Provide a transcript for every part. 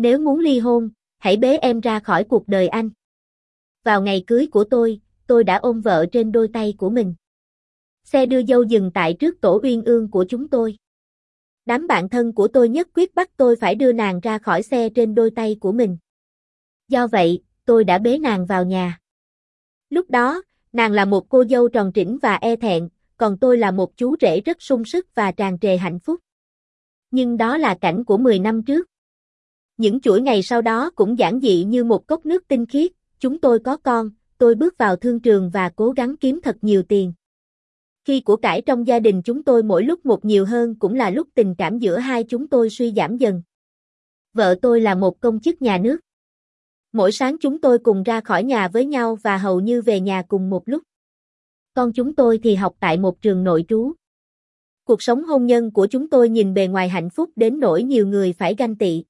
Nếu muốn ly hôn, hãy bế em ra khỏi cuộc đời anh. Vào ngày cưới của tôi, tôi đã ôm vợ trên đôi tay của mình. Xe đưa dâu dừng tại trước tổ uyên ương của chúng tôi. Đám bạn thân của tôi nhất quyết bắt tôi phải đưa nàng ra khỏi xe trên đôi tay của mình. Do vậy, tôi đã bế nàng vào nhà. Lúc đó, nàng là một cô dâu tròn trĩnh và e thẹn, còn tôi là một chú rể rất sung sức và tràn trề hạnh phúc. Nhưng đó là cảnh của 10 năm trước. Những chuỗi ngày sau đó cũng giản dị như một cốc nước tinh khiết, chúng tôi có con, tôi bước vào thương trường và cố gắng kiếm thật nhiều tiền. Khi của cải trong gia đình chúng tôi mỗi lúc một nhiều hơn cũng là lúc tình cảm giữa hai chúng tôi suy giảm dần. Vợ tôi là một công chức nhà nước. Mỗi sáng chúng tôi cùng ra khỏi nhà với nhau và hầu như về nhà cùng một lúc. Con chúng tôi thì học tại một trường nội trú. Cuộc sống hôn nhân của chúng tôi nhìn bề ngoài hạnh phúc đến nỗi nhiều người phải ganh tị.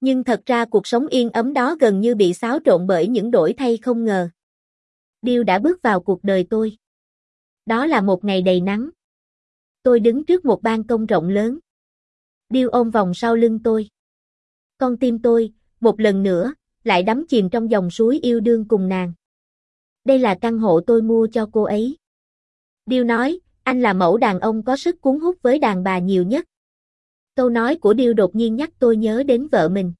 Nhưng thật ra cuộc sống yên ấm đó gần như bị xáo trộn bởi những đổi thay không ngờ. Điêu đã bước vào cuộc đời tôi. Đó là một ngày đầy nắng. Tôi đứng trước một ban công rộng lớn. Điêu ôm vòng sau lưng tôi. Con tim tôi, một lần nữa, lại đắm chìm trong dòng suối yêu đương cùng nàng. Đây là căn hộ tôi mua cho cô ấy. Điêu nói, anh là mẫu đàn ông có sức cuốn hút với đàn bà nhiều nhất. Câu nói của Điêu đột nhiên nhắc tôi nhớ đến vợ mình.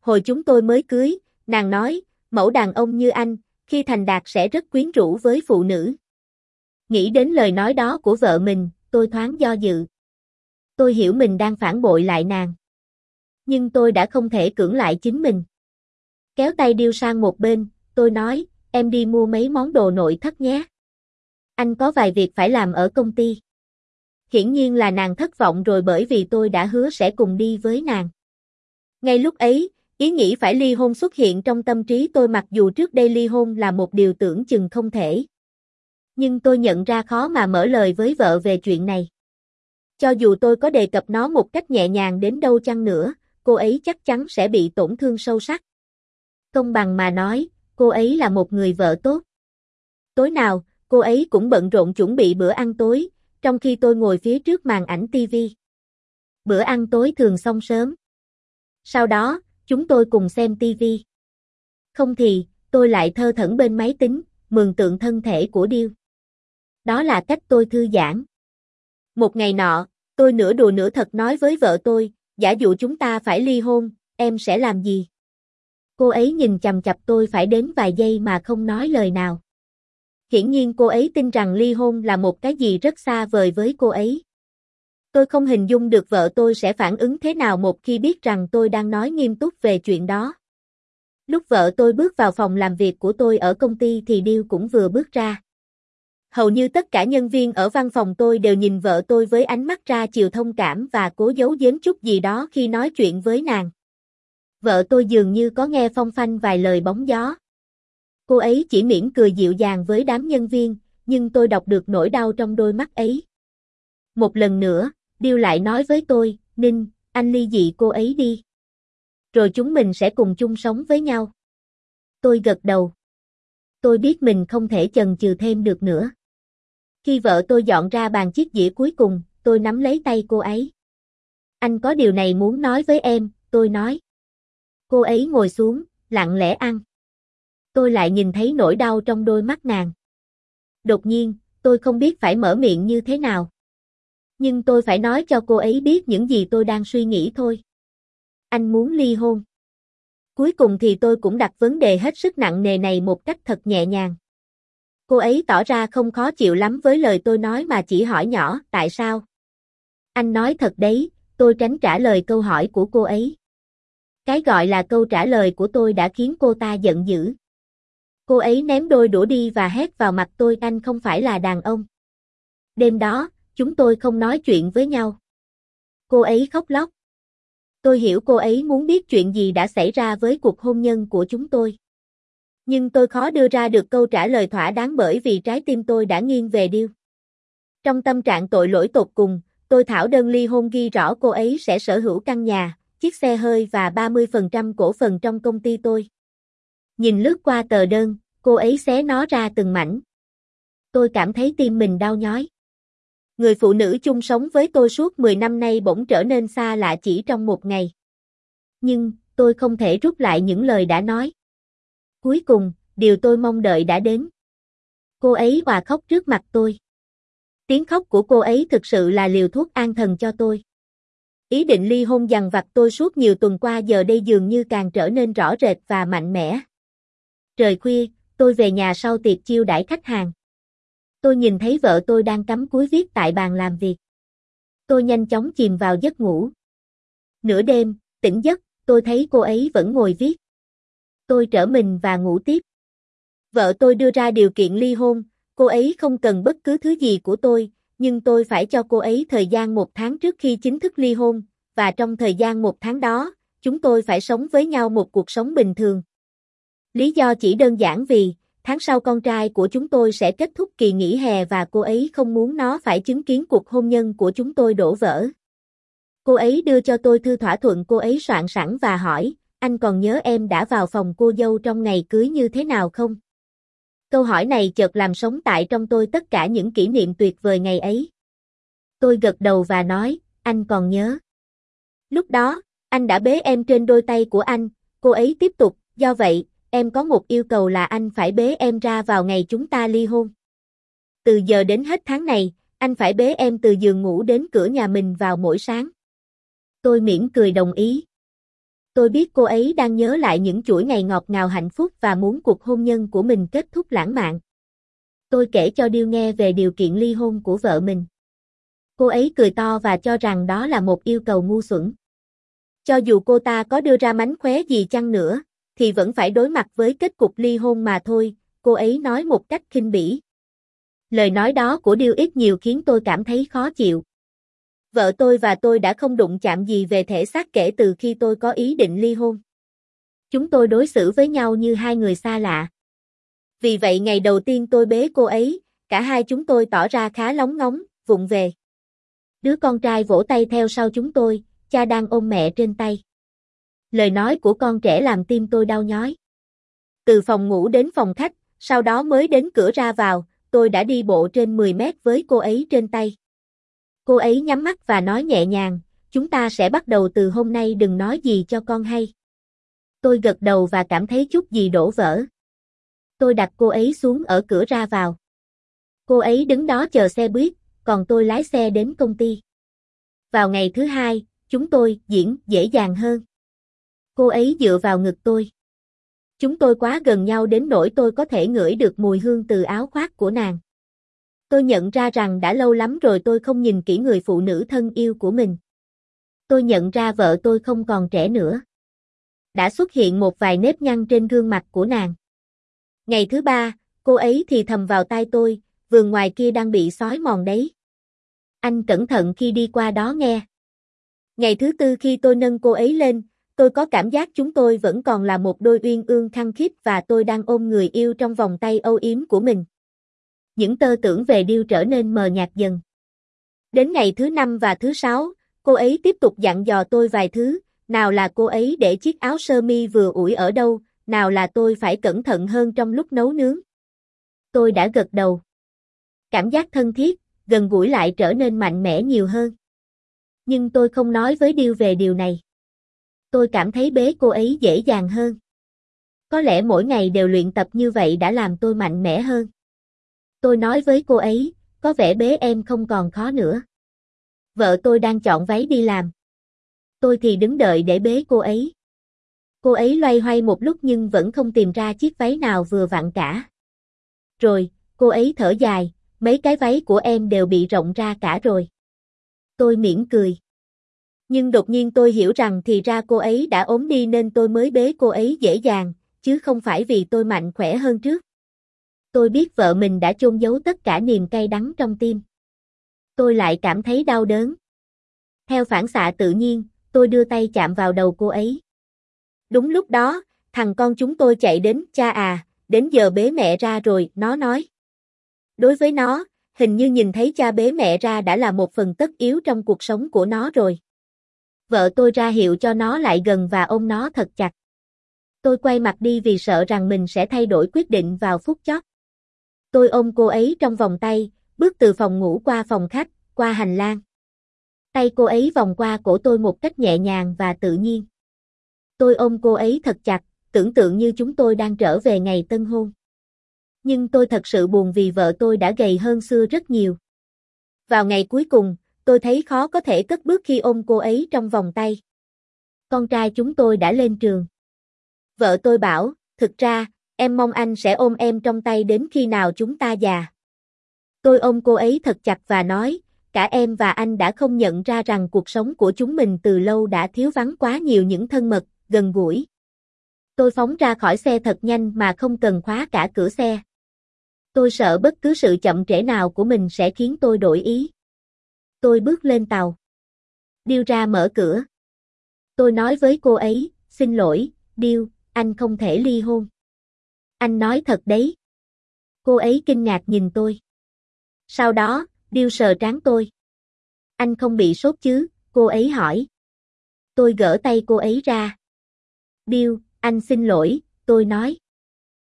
Hồi chúng tôi mới cưới, nàng nói, mẫu đàn ông như anh, khi thành đạt sẽ rất quyến rũ với phụ nữ. Nghĩ đến lời nói đó của vợ mình, tôi thoáng do dự. Tôi hiểu mình đang phản bội lại nàng. Nhưng tôi đã không thể cưỡng lại chính mình. Kéo tay điêu sang một bên, tôi nói, em đi mua mấy món đồ nội thất nhé. Anh có vài việc phải làm ở công ty. Hiển nhiên là nàng thất vọng rồi bởi vì tôi đã hứa sẽ cùng đi với nàng. Ngay lúc ấy, ý nghĩ phải ly hôn xuất hiện trong tâm trí tôi mặc dù trước đây ly hôn là một điều tưởng chừng không thể. Nhưng tôi nhận ra khó mà mở lời với vợ về chuyện này. Cho dù tôi có đề cập nó một cách nhẹ nhàng đến đâu chăng nữa, cô ấy chắc chắn sẽ bị tổn thương sâu sắc. Công bằng mà nói, cô ấy là một người vợ tốt. Tối nào, cô ấy cũng bận rộn chuẩn bị bữa ăn tối, trong khi tôi ngồi phía trước màn ảnh TV. Bữa ăn tối thường xong sớm. Sau đó, chúng tôi cùng xem TV. Không thì, tôi lại thơ thẩn bên máy tính, mường tượng thân thể của Điêu. Đó là cách tôi thư giãn. Một ngày nọ, tôi nửa đùa nửa thật nói với vợ tôi, giả dụ chúng ta phải ly hôn, em sẽ làm gì? Cô ấy nhìn chằm chằm tôi phải đến vài giây mà không nói lời nào. Hiển nhiên cô ấy tin rằng ly hôn là một cái gì rất xa vời với cô ấy. Tôi không hình dung được vợ tôi sẽ phản ứng thế nào một khi biết rằng tôi đang nói nghiêm túc về chuyện đó. Lúc vợ tôi bước vào phòng làm việc của tôi ở công ty thì Điêu cũng vừa bước ra. Hầu như tất cả nhân viên ở văn phòng tôi đều nhìn vợ tôi với ánh mắt ra chiều thông cảm và cố giấu giếm chút gì đó khi nói chuyện với nàng. Vợ tôi dường như có nghe phong phanh vài lời bóng gió. Cô ấy chỉ mỉm cười dịu dàng với đám nhân viên, nhưng tôi đọc được nỗi đau trong đôi mắt ấy. Một lần nữa, Điêu lại nói với tôi, Ninh, anh ly dị cô ấy đi. Rồi chúng mình sẽ cùng chung sống với nhau. Tôi gật đầu. Tôi biết mình không thể chần chừ thêm được nữa. Khi vợ tôi dọn ra bàn chiếc dĩa cuối cùng, tôi nắm lấy tay cô ấy. Anh có điều này muốn nói với em, tôi nói. Cô ấy ngồi xuống, lặng lẽ ăn. Tôi lại nhìn thấy nỗi đau trong đôi mắt nàng. Đột nhiên, tôi không biết phải mở miệng như thế nào. Nhưng tôi phải nói cho cô ấy biết những gì tôi đang suy nghĩ thôi. Anh muốn ly hôn. Cuối cùng thì tôi cũng đặt vấn đề hết sức nặng nề này một cách thật nhẹ nhàng. Cô ấy tỏ ra không khó chịu lắm với lời tôi nói mà chỉ hỏi nhỏ, tại sao? Anh nói thật đấy, tôi tránh trả lời câu hỏi của cô ấy. Cái gọi là câu trả lời của tôi đã khiến cô ta giận dữ. Cô ấy ném đôi đũa đi và hét vào mặt tôi anh không phải là đàn ông. Đêm đó, chúng tôi không nói chuyện với nhau. Cô ấy khóc lóc. Tôi hiểu cô ấy muốn biết chuyện gì đã xảy ra với cuộc hôn nhân của chúng tôi. Nhưng tôi khó đưa ra được câu trả lời thỏa đáng bởi vì trái tim tôi đã nghiêng về điêu. Trong tâm trạng tội lỗi tột cùng, tôi thảo đơn ly hôn ghi rõ cô ấy sẽ sở hữu căn nhà, chiếc xe hơi và 30% cổ phần trong công ty tôi. Nhìn lướt qua tờ đơn, cô ấy xé nó ra từng mảnh. Tôi cảm thấy tim mình đau nhói. Người phụ nữ chung sống với tôi suốt 10 năm nay bỗng trở nên xa lạ chỉ trong một ngày. Nhưng, tôi không thể rút lại những lời đã nói. Cuối cùng, điều tôi mong đợi đã đến. Cô ấy hòa khóc trước mặt tôi. Tiếng khóc của cô ấy thực sự là liều thuốc an thần cho tôi. Ý định ly hôn dằn vặt tôi suốt nhiều tuần qua giờ đây dường như càng trở nên rõ rệt và mạnh mẽ. Trời khuya, tôi về nhà sau tiệc chiêu đãi khách hàng. Tôi nhìn thấy vợ tôi đang cắm cúi viết tại bàn làm việc. Tôi nhanh chóng chìm vào giấc ngủ. Nửa đêm, tỉnh giấc, tôi thấy cô ấy vẫn ngồi viết. Tôi trở mình và ngủ tiếp. Vợ tôi đưa ra điều kiện ly hôn, cô ấy không cần bất cứ thứ gì của tôi, nhưng tôi phải cho cô ấy thời gian một tháng trước khi chính thức ly hôn, và trong thời gian một tháng đó, chúng tôi phải sống với nhau một cuộc sống bình thường. Lý do chỉ đơn giản vì, tháng sau con trai của chúng tôi sẽ kết thúc kỳ nghỉ hè và cô ấy không muốn nó phải chứng kiến cuộc hôn nhân của chúng tôi đổ vỡ. Cô ấy đưa cho tôi thư thỏa thuận cô ấy soạn sẵn và hỏi, anh còn nhớ em đã vào phòng cô dâu trong ngày cưới như thế nào không? Câu hỏi này chợt làm sống tại trong tôi tất cả những kỷ niệm tuyệt vời ngày ấy. Tôi gật đầu và nói, anh còn nhớ. Lúc đó, anh đã bế em trên đôi tay của anh, cô ấy tiếp tục, do vậy, em có một yêu cầu là anh phải bế em ra vào ngày chúng ta ly hôn. Từ giờ đến hết tháng này, anh phải bế em từ giường ngủ đến cửa nhà mình vào mỗi sáng. Tôi mỉm cười đồng ý. Tôi biết cô ấy đang nhớ lại những chuỗi ngày ngọt ngào hạnh phúc và muốn cuộc hôn nhân của mình kết thúc lãng mạn. Tôi kể cho Điêu nghe về điều kiện ly hôn của vợ mình. Cô ấy cười to và cho rằng đó là một yêu cầu ngu xuẩn. Cho dù cô ta có đưa ra mánh khóe gì chăng nữa, thì vẫn phải đối mặt với kết cục ly hôn mà thôi, cô ấy nói một cách khinh bỉ. Lời nói đó của Điêu ít nhiều khiến tôi cảm thấy khó chịu. Vợ tôi và tôi đã không đụng chạm gì về thể xác kể từ khi tôi có ý định ly hôn. Chúng tôi đối xử với nhau như hai người xa lạ. Vì vậy ngày đầu tiên tôi bế cô ấy, cả hai chúng tôi tỏ ra khá lóng ngóng, vụng về. Đứa con trai vỗ tay theo sau chúng tôi, cha đang ôm mẹ trên tay. Lời nói của con trẻ làm tim tôi đau nhói. Từ phòng ngủ đến phòng khách, sau đó mới đến cửa ra vào, tôi đã đi bộ trên 10 mét với cô ấy trên tay. Cô ấy nhắm mắt và nói nhẹ nhàng, chúng ta sẽ bắt đầu từ hôm nay đừng nói gì cho con hay. Tôi gật đầu và cảm thấy chút gì đổ vỡ. Tôi đặt cô ấy xuống ở cửa ra vào. Cô ấy đứng đó chờ xe buýt, còn tôi lái xe đến công ty. Vào ngày thứ hai, chúng tôi diễn dễ dàng hơn. Cô ấy dựa vào ngực tôi. Chúng tôi quá gần nhau đến nỗi tôi có thể ngửi được mùi hương từ áo khoác của nàng. Tôi nhận ra rằng đã lâu lắm rồi tôi không nhìn kỹ người phụ nữ thân yêu của mình. Tôi nhận ra vợ tôi không còn trẻ nữa. Đã xuất hiện một vài nếp nhăn trên gương mặt của nàng. Ngày thứ ba, cô ấy thì thầm vào tai tôi, vườn ngoài kia đang bị sói mòn đấy. Anh cẩn thận khi đi qua đó nghe. Ngày thứ tư khi tôi nâng cô ấy lên, tôi có cảm giác chúng tôi vẫn còn là một đôi uyên ương khăng khít và tôi đang ôm người yêu trong vòng tay âu yếm của mình những tơ tưởng về điêu trở nên mờ nhạt dần. Đến ngày thứ năm và thứ sáu, cô ấy tiếp tục dặn dò tôi vài thứ, nào là cô ấy để chiếc áo sơ mi vừa ủi ở đâu, nào là tôi phải cẩn thận hơn trong lúc nấu nướng. Tôi đã gật đầu. Cảm giác thân thiết, gần gũi lại trở nên mạnh mẽ nhiều hơn. Nhưng tôi không nói với Điêu về điều này. Tôi cảm thấy bế cô ấy dễ dàng hơn. Có lẽ mỗi ngày đều luyện tập như vậy đã làm tôi mạnh mẽ hơn. Tôi nói với cô ấy, có vẻ bế em không còn khó nữa. Vợ tôi đang chọn váy đi làm. Tôi thì đứng đợi để bế cô ấy. Cô ấy loay hoay một lúc nhưng vẫn không tìm ra chiếc váy nào vừa vặn cả. Rồi, cô ấy thở dài, mấy cái váy của em đều bị rộng ra cả rồi. Tôi mỉm cười. Nhưng đột nhiên tôi hiểu rằng thì ra cô ấy đã ốm đi nên tôi mới bế cô ấy dễ dàng, chứ không phải vì tôi mạnh khỏe hơn trước. Tôi biết vợ mình đã chôn giấu tất cả niềm cay đắng trong tim. Tôi lại cảm thấy đau đớn. Theo phản xạ tự nhiên, tôi đưa tay chạm vào đầu cô ấy. Đúng lúc đó, thằng con chúng tôi chạy đến, cha à, đến giờ bế mẹ ra rồi, nó nói. Đối với nó, hình như nhìn thấy cha bế mẹ ra đã là một phần tất yếu trong cuộc sống của nó rồi. Vợ tôi ra hiệu cho nó lại gần và ôm nó thật chặt. Tôi quay mặt đi vì sợ rằng mình sẽ thay đổi quyết định vào phút chót. Tôi ôm cô ấy trong vòng tay, bước từ phòng ngủ qua phòng khách, qua hành lang. Tay cô ấy vòng qua cổ tôi một cách nhẹ nhàng và tự nhiên. Tôi ôm cô ấy thật chặt, tưởng tượng như chúng tôi đang trở về ngày tân hôn. Nhưng tôi thật sự buồn vì vợ tôi đã gầy hơn xưa rất nhiều. Vào ngày cuối cùng, tôi thấy khó có thể cất bước khi ôm cô ấy trong vòng tay. Con trai chúng tôi đã lên trường. Vợ tôi bảo, thực ra, em mong anh sẽ ôm em trong tay đến khi nào chúng ta già. Tôi ôm cô ấy thật chặt và nói, cả em và anh đã không nhận ra rằng cuộc sống của chúng mình từ lâu đã thiếu vắng quá nhiều những thân mật, gần gũi. Tôi phóng ra khỏi xe thật nhanh mà không cần khóa cả cửa xe. Tôi sợ bất cứ sự chậm trễ nào của mình sẽ khiến tôi đổi ý. Tôi bước lên tàu. Điêu ra mở cửa. Tôi nói với cô ấy, xin lỗi, Điêu, anh không thể ly hôn. Anh nói thật đấy. Cô ấy kinh ngạc nhìn tôi. Sau đó, Điêu sờ trán tôi. Anh không bị sốt chứ, cô ấy hỏi. Tôi gỡ tay cô ấy ra. Điêu, anh xin lỗi, tôi nói.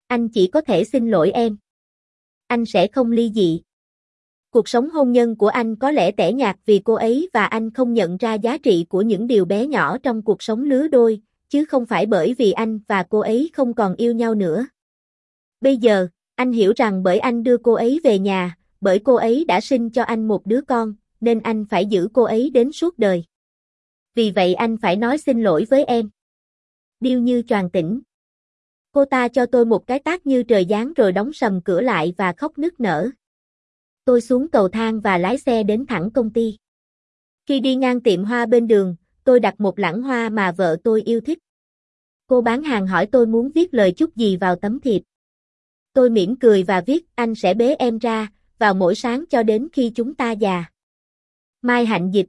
Anh chỉ có thể xin lỗi em. Anh sẽ không ly dị. Cuộc sống hôn nhân của anh có lẽ tẻ nhạt vì cô ấy và anh không nhận ra giá trị của những điều bé nhỏ trong cuộc sống lứa đôi, chứ không phải bởi vì anh và cô ấy không còn yêu nhau nữa. Bây giờ, anh hiểu rằng bởi anh đưa cô ấy về nhà, bởi cô ấy đã sinh cho anh một đứa con, nên anh phải giữ cô ấy đến suốt đời. Vì vậy anh phải nói xin lỗi với em. Điêu như tròn tỉnh. Cô ta cho tôi một cái tác như trời giáng rồi đóng sầm cửa lại và khóc nức nở. Tôi xuống cầu thang và lái xe đến thẳng công ty. Khi đi ngang tiệm hoa bên đường, tôi đặt một lẵng hoa mà vợ tôi yêu thích. Cô bán hàng hỏi tôi muốn viết lời chúc gì vào tấm thiệp. Tôi mỉm cười và viết anh sẽ bế em ra, vào mỗi sáng cho đến khi chúng ta già. Mai Hạnh Dịch